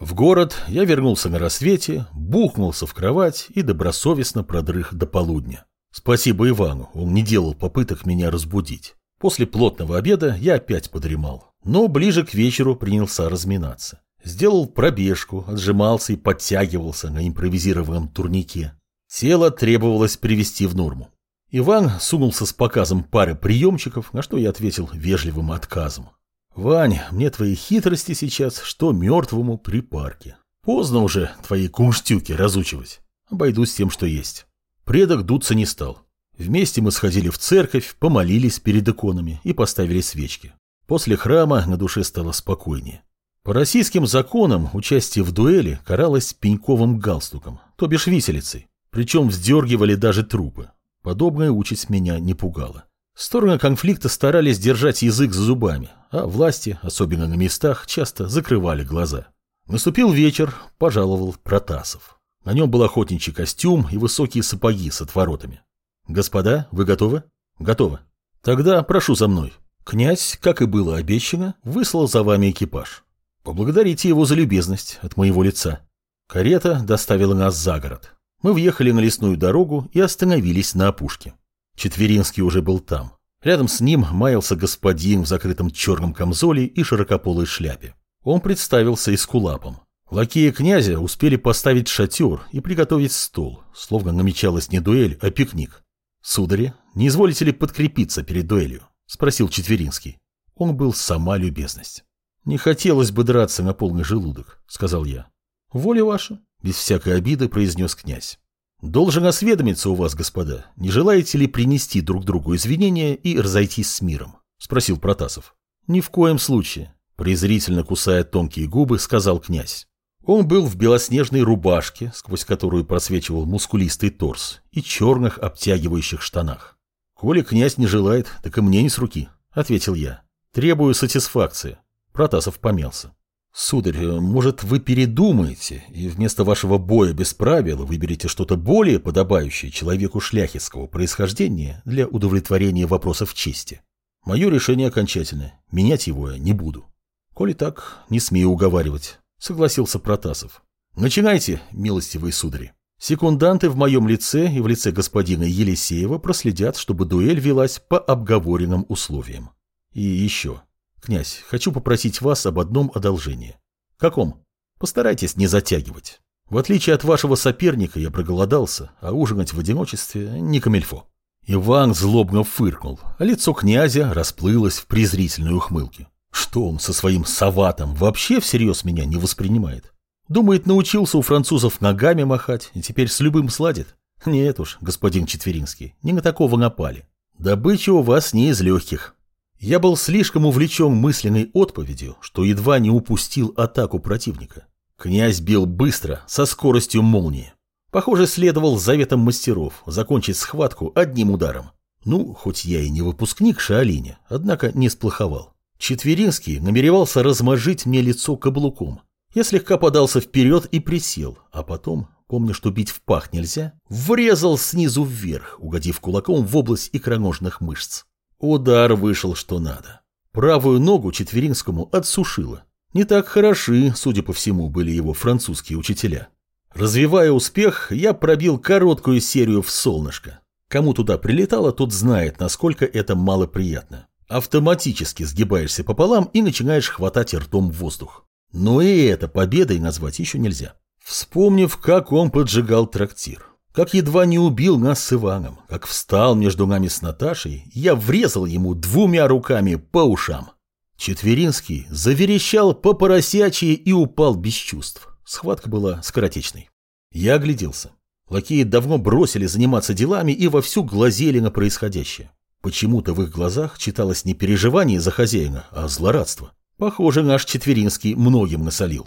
В город я вернулся на рассвете, бухнулся в кровать и добросовестно продрых до полудня. Спасибо Ивану, он не делал попыток меня разбудить. После плотного обеда я опять подремал, но ближе к вечеру принялся разминаться. Сделал пробежку, отжимался и подтягивался на импровизированном турнике. Тело требовалось привести в норму. Иван сунулся с показом пары приемчиков, на что я ответил вежливым отказом. «Вань, мне твои хитрости сейчас, что мертвому при парке. Поздно уже твои кунштюки разучивать. Обойдусь тем, что есть». Предок дуться не стал. Вместе мы сходили в церковь, помолились перед иконами и поставили свечки. После храма на душе стало спокойнее. По российским законам участие в дуэли каралось пеньковым галстуком, то бишь виселицей. Причем вздергивали даже трупы. Подобная участь меня не пугала. Стороны конфликта старались держать язык за зубами, а власти, особенно на местах, часто закрывали глаза. Наступил вечер, пожаловал Протасов. На нем был охотничий костюм и высокие сапоги с отворотами. «Господа, вы готовы?» «Готовы. Тогда прошу за мной». Князь, как и было обещано, выслал за вами экипаж. Поблагодарите его за любезность от моего лица. Карета доставила нас за город. Мы въехали на лесную дорогу и остановились на опушке. Четверинский уже был там. Рядом с ним маялся господин в закрытом черном камзоле и широкополой шляпе. Он представился эскулапом. Лакеи князя успели поставить шатер и приготовить стол, словно намечалась не дуэль, а пикник. «Судари, не изволите ли подкрепиться перед дуэлью?» – спросил Четверинский. Он был сама любезность. «Не хотелось бы драться на полный желудок», – сказал я. «Воля ваша», без всякой обиды произнес князь. Должен осведомиться у вас, господа, не желаете ли принести друг другу извинения и разойтись с миром? Спросил Протасов. Ни в коем случае, презрительно кусая тонкие губы, сказал князь. Он был в белоснежной рубашке, сквозь которую просвечивал мускулистый торс, и черных обтягивающих штанах. «Коли князь не желает, так и мне не с руки», — ответил я. «Требую сатисфакции». Протасов помялся. «Сударь, может, вы передумаете, и вместо вашего боя без правил выберете что-то более подобающее человеку шляхетского происхождения для удовлетворения вопросов чести? Мое решение окончательное, менять его я не буду». «Коли так, не смею уговаривать», — согласился Протасов. «Начинайте, милостивые судари. Секунданты в моем лице и в лице господина Елисеева проследят, чтобы дуэль велась по обговоренным условиям. И еще». Князь, хочу попросить вас об одном одолжении. Каком? Постарайтесь не затягивать. В отличие от вашего соперника я проголодался, а ужинать в одиночестве не камельфо. Иван злобно фыркнул, а лицо князя расплылось в презрительной ухмылке. Что он со своим саватом вообще всерьез меня не воспринимает? Думает, научился у французов ногами махать и теперь с любым сладит? Нет уж, господин Четверинский, не на такого напали. Добыча у вас не из легких. Я был слишком увлечен мысленной отповедью, что едва не упустил атаку противника. Князь бил быстро, со скоростью молнии. Похоже, следовал заветам мастеров закончить схватку одним ударом. Ну, хоть я и не выпускник Шаолиня, однако не сплоховал. Четверинский намеревался размажить мне лицо каблуком. Я слегка подался вперед и присел, а потом, помня, что бить в пах нельзя, врезал снизу вверх, угодив кулаком в область икроножных мышц. Удар вышел что надо. Правую ногу Четверинскому отсушило. Не так хороши, судя по всему, были его французские учителя. Развивая успех, я пробил короткую серию в солнышко. Кому туда прилетало, тот знает, насколько это малоприятно. Автоматически сгибаешься пополам и начинаешь хватать ртом воздух. Но и это победой назвать еще нельзя. Вспомнив, как он поджигал трактир. Как едва не убил нас с Иваном, как встал между нами с Наташей, я врезал ему двумя руками по ушам. Четверинский заверещал по поросячьи и упал без чувств. Схватка была скоротечной. Я огляделся. Лакеи давно бросили заниматься делами и вовсю глазели на происходящее. Почему-то в их глазах читалось не переживание за хозяина, а злорадство. Похоже, наш Четверинский многим насолил.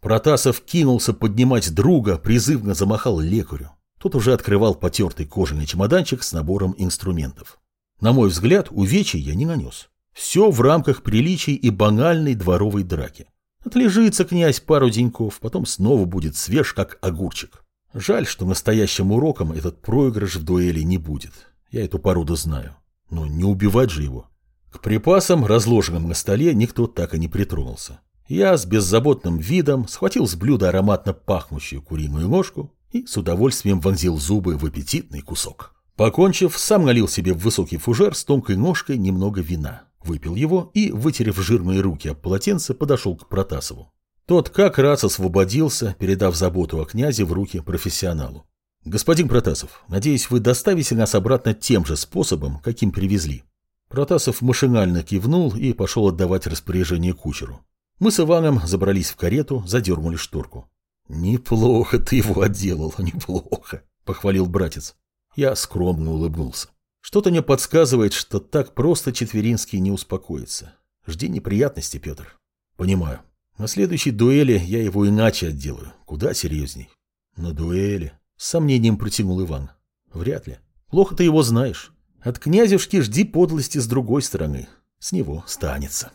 Протасов кинулся поднимать друга, призывно замахал лекарю. Тот уже открывал потертый кожаный чемоданчик с набором инструментов. На мой взгляд, увечий я не нанес. Все в рамках приличий и банальной дворовой драки. Отлежится князь пару деньков, потом снова будет свеж, как огурчик. Жаль, что настоящим уроком этот проигрыш в дуэли не будет. Я эту породу знаю. Но не убивать же его. К припасам, разложенным на столе, никто так и не притронулся. Я с беззаботным видом схватил с блюда ароматно пахнущую куриную ножку и с удовольствием вонзил зубы в аппетитный кусок. Покончив, сам налил себе в высокий фужер с тонкой ножкой немного вина, выпил его и, вытерев жирные руки об полотенце, подошел к Протасову. Тот как раз освободился, передав заботу о князе в руки профессионалу. «Господин Протасов, надеюсь, вы доставите нас обратно тем же способом, каким привезли». Протасов машинально кивнул и пошел отдавать распоряжение кучеру. Мы с Иваном забрались в карету, задернули шторку. «Неплохо ты его отделал, неплохо», — похвалил братец. Я скромно улыбнулся. Что-то мне подсказывает, что так просто Четверинский не успокоится. Жди неприятностей, Петр. Понимаю. На следующей дуэли я его иначе отделаю, куда серьезней. На дуэли? С сомнением протянул Иван. Вряд ли. Плохо ты его знаешь. От князевшки жди подлости с другой стороны. С него станется.